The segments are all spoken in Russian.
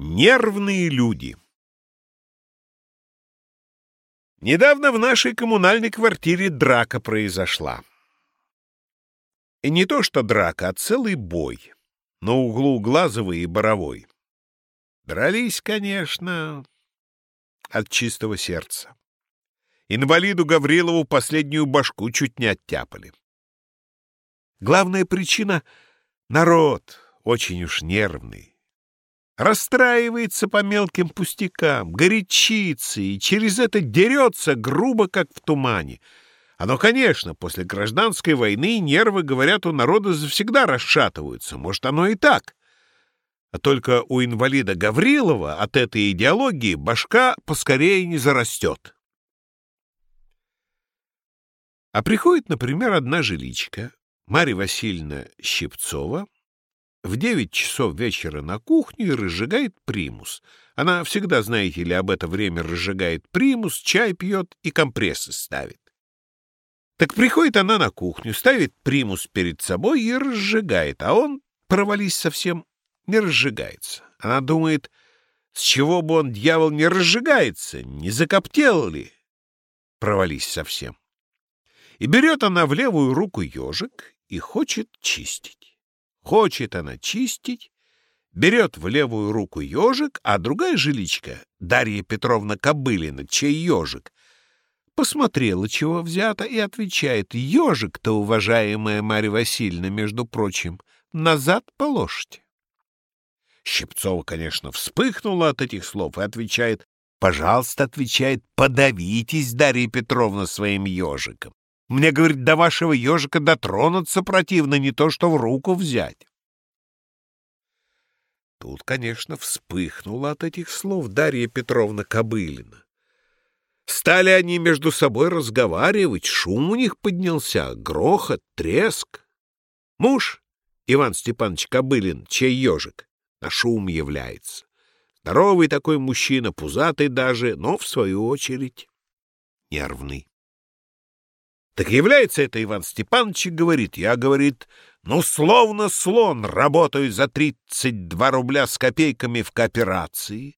Нервные люди. Недавно в нашей коммунальной квартире драка произошла. И не то что драка, а целый бой на углу Глазовой и Боровой. Дрались, конечно, от чистого сердца. Инвалиду Гаврилову последнюю башку чуть не оттяпали. Главная причина — народ, очень уж нервный расстраивается по мелким пустякам, горячится и через это дерется грубо, как в тумане. Оно, конечно, после гражданской войны нервы, говорят, у народа завсегда расшатываются. Может, оно и так. А только у инвалида Гаврилова от этой идеологии башка поскорее не зарастет. А приходит, например, одна жиличка, Марья Васильевна Щипцова, в девять часов вечера на кухню и разжигает примус. Она всегда, знаете ли, об это время разжигает примус, чай пьет и компрессы ставит. Так приходит она на кухню, ставит примус перед собой и разжигает, а он, провались совсем, не разжигается. Она думает, с чего бы он, дьявол, не разжигается, не закоптел ли? Провались совсем. И берет она в левую руку ежик и хочет чистить. Хочет она чистить, берет в левую руку ежик, а другая жиличка, Дарья Петровна Кобылина, чей ежик, посмотрела, чего взято, и отвечает, ежик-то, уважаемая Марья Васильевна, между прочим, назад положите. Щипцова, конечно, вспыхнула от этих слов и отвечает, пожалуйста, отвечает, подавитесь, Дарья Петровна, своим ежиком. Мне, говорит, до вашего ежика дотронуться противно, не то что в руку взять. Тут, конечно, вспыхнула от этих слов Дарья Петровна Кобылина. Стали они между собой разговаривать, шум у них поднялся, грохот, треск. Муж, Иван Степанович Кобылин, чей ежик, на шум является. Здоровый такой мужчина, пузатый даже, но, в свою очередь, нервный. Так является это Иван Степанович говорит, я, говорит, ну, словно слон, работаю за 32 рубля с копейками в кооперации.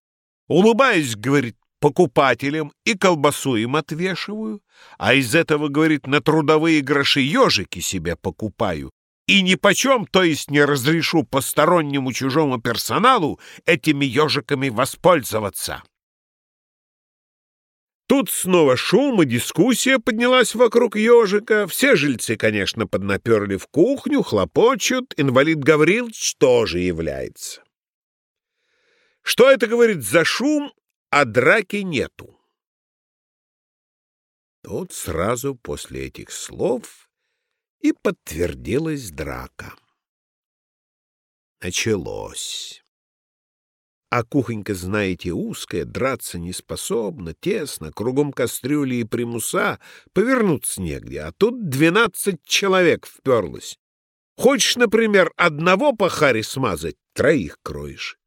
Улыбаюсь, говорит, покупателям и колбасу им отвешиваю, а из этого, говорит, на трудовые гроши ежики себе покупаю. И ни почем, то есть не разрешу постороннему чужому персоналу этими ежиками воспользоваться. Тут снова шум и дискуссия поднялась вокруг ежика. Все жильцы, конечно, поднаперли в кухню, хлопочут. Инвалид Гаврилович тоже является. Что это, говорит, за шум, а драки нету? Тут сразу после этих слов и подтвердилась драка. Началось. А кухонька, знаете, узкая, драться не способна, тесно, кругом кастрюли и примуса, повернуться негде, а тут двенадцать человек вперлось. Хочешь, например, одного по харе смазать, троих кроешь.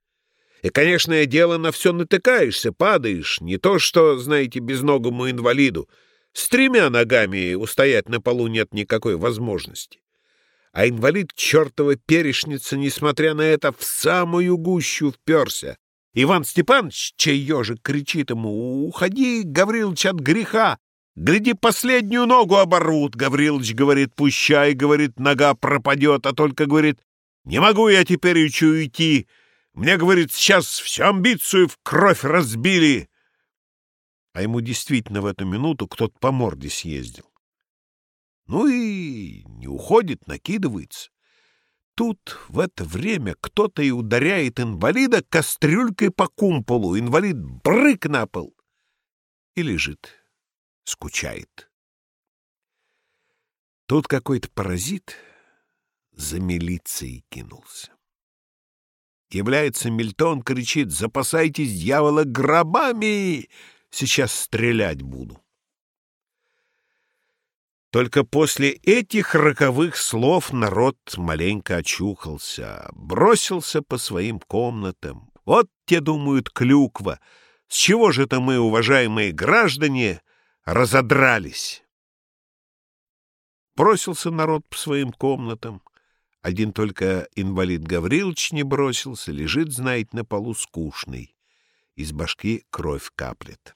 И, конечно, дело на все натыкаешься, падаешь, не то что, знаете, безногому инвалиду. С тремя ногами устоять на полу нет никакой возможности а инвалид чертова перешница, несмотря на это, в самую гущу вперся. Иван Степанович, чей ежик кричит ему, «Уходи, Гаврилович, от греха! Гляди, последнюю ногу оборвут!» Гаврилович говорит, «Пущай!» Говорит, «Нога пропадет!» А только говорит, «Не могу я теперь еще уйти!» Мне, говорит, сейчас всю амбицию в кровь разбили. А ему действительно в эту минуту кто-то по морде съездил. Ну и не уходит, накидывается. Тут в это время кто-то и ударяет инвалида кастрюлькой по кумполу. Инвалид брык на пол и лежит, скучает. Тут какой-то паразит за милицией кинулся. Является Мильтон, кричит «Запасайтесь, дьявола, гробами! Сейчас стрелять буду!» Только после этих роковых слов народ маленько очухался, бросился по своим комнатам. Вот те думают клюква. С чего же это мы, уважаемые граждане, разодрались? Бросился народ по своим комнатам, Один только инвалид Гаврилович не бросился, лежит, знает, на полу скучный. Из башки кровь каплет.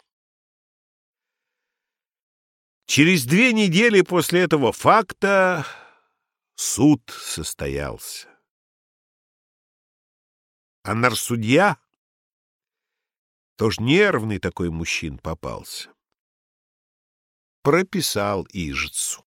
Через две недели после этого факта суд состоялся. А нарсудья, тоже нервный такой мужчин попался, прописал Ижицу.